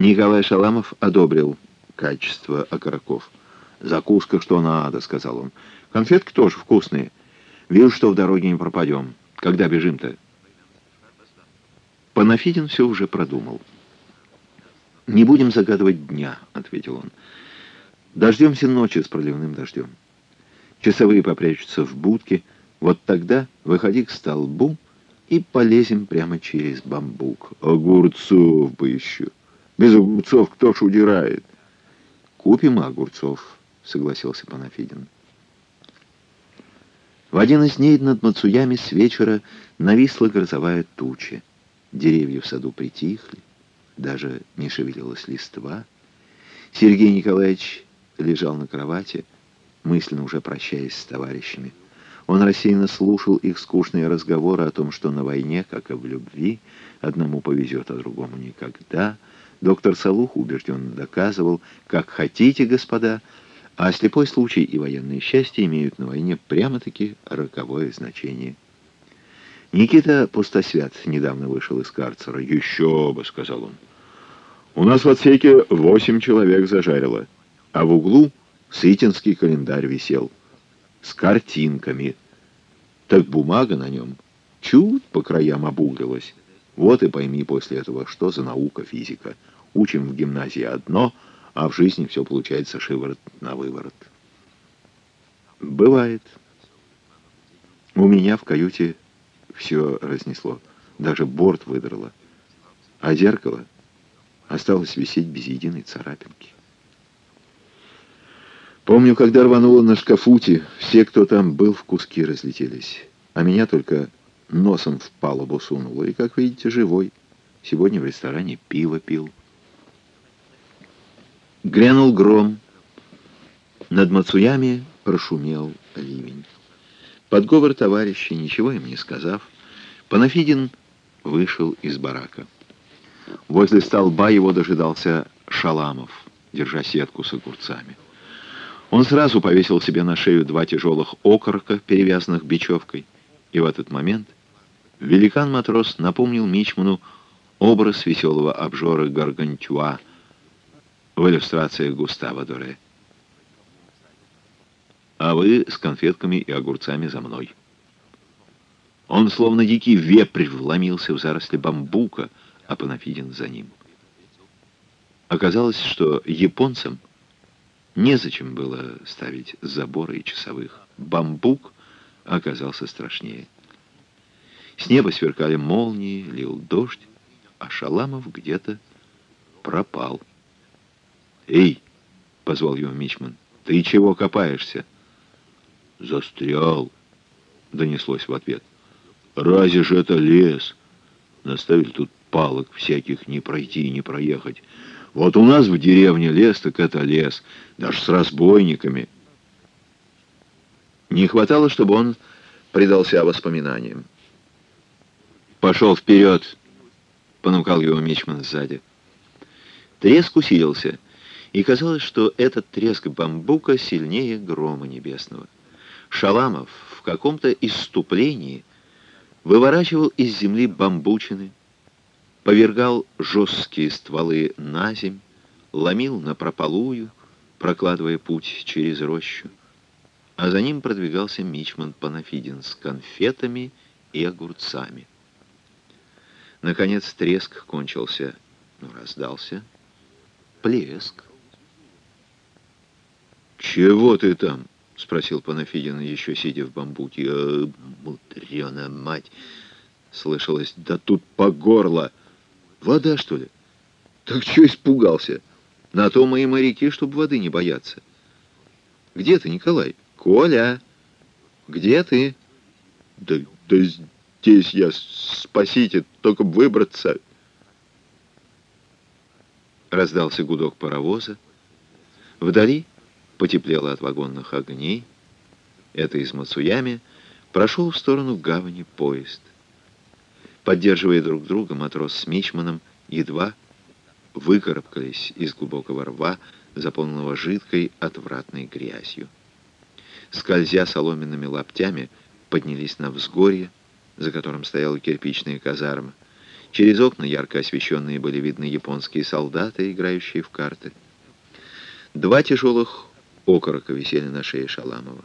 Николай Шаламов одобрил качество окороков. «Закуска что надо», — сказал он. «Конфетки тоже вкусные. Вижу, что в дороге не пропадем. Когда бежим-то?» Панафидин все уже продумал. «Не будем загадывать дня», — ответил он. «Дождемся ночи с проливным дождем. Часовые попрячутся в будке. Вот тогда выходи к столбу и полезем прямо через бамбук. Огурцов бы еще». Без огурцов кто ж удирает? Купим огурцов, согласился Панафидин. В один из дней над Мацуями с вечера нависла грозовая туча. Деревья в саду притихли, даже не шевелилась листва. Сергей Николаевич лежал на кровати, мысленно уже прощаясь с товарищами. Он рассеянно слушал их скучные разговоры о том, что на войне, как и в любви, одному повезет, а другому никогда — Доктор Салух убежденно доказывал, как хотите, господа, а слепой случай и военное счастье имеют на войне прямо-таки роковое значение. Никита Пустосвят недавно вышел из карцера. «Еще бы», — сказал он. «У нас в отсеке восемь человек зажарило, а в углу сытинский календарь висел с картинками. Так бумага на нем чуть по краям обуглилась». Вот и пойми после этого, что за наука физика. Учим в гимназии одно, а в жизни все получается шиворот на выворот. Бывает. У меня в каюте все разнесло. Даже борт выдрало. А зеркало осталось висеть без единой царапинки. Помню, когда рвануло на шкафуте, все, кто там был, в куски разлетелись. А меня только носом в палубу сунула. И, как видите, живой. Сегодня в ресторане пиво пил. Грянул гром. Над Мацуями прошумел ливень. Под говор товарищей, ничего им не сказав, Панафидин вышел из барака. Возле столба его дожидался Шаламов, держа сетку с огурцами. Он сразу повесил себе на шею два тяжелых окорока, перевязанных бечевкой, и в этот момент Великан-матрос напомнил Мичману образ веселого обжора Гаргантюа в иллюстрациях Густава Доре. «А вы с конфетками и огурцами за мной». Он, словно дикий вепрь, вломился в заросли бамбука, а Панафидин за ним. Оказалось, что японцам незачем было ставить заборы и часовых. Бамбук оказался страшнее. С неба сверкали молнии, лил дождь, а Шаламов где-то пропал. «Эй!» — позвал его Мичман. «Ты чего копаешься?» «Застрял!» — донеслось в ответ. «Разве же это лес? Наставили тут палок всяких не пройти и не проехать. Вот у нас в деревне лес, так это лес, даже с разбойниками». Не хватало, чтобы он предался воспоминаниям. «Пошел вперед!» — понукал его Мичман сзади. Треск усилился, и казалось, что этот треск бамбука сильнее грома небесного. Шаламов в каком-то иступлении выворачивал из земли бамбучины, повергал жесткие стволы на земь, ломил на прополую, прокладывая путь через рощу. А за ним продвигался Мичман Панафидин с конфетами и огурцами. Наконец треск кончился. Ну, раздался плеск. «Чего ты там?» — спросил Панафидин, еще сидя в бамбуке. «Э, «Мудрена мать!» — слышалось. «Да тут по горло! Вода, что ли?» «Так что испугался? На то мои моряки, чтобы воды не бояться». «Где ты, Николай?» «Коля! Где ты?» «Да, да здесь я, спасите, только выбраться. Раздался гудок паровоза. Вдали потеплело от вагонных огней. Это из Мацуями прошел в сторону гавани поезд. Поддерживая друг друга, матрос с мичманом едва выкарабкались из глубокого рва, заполненного жидкой отвратной грязью. Скользя соломенными лаптями, поднялись на взгорье, за которым стояла кирпичная казарма. Через окна, ярко освещенные, были видны японские солдаты, играющие в карты. Два тяжелых окорока висели на шее Шаламова.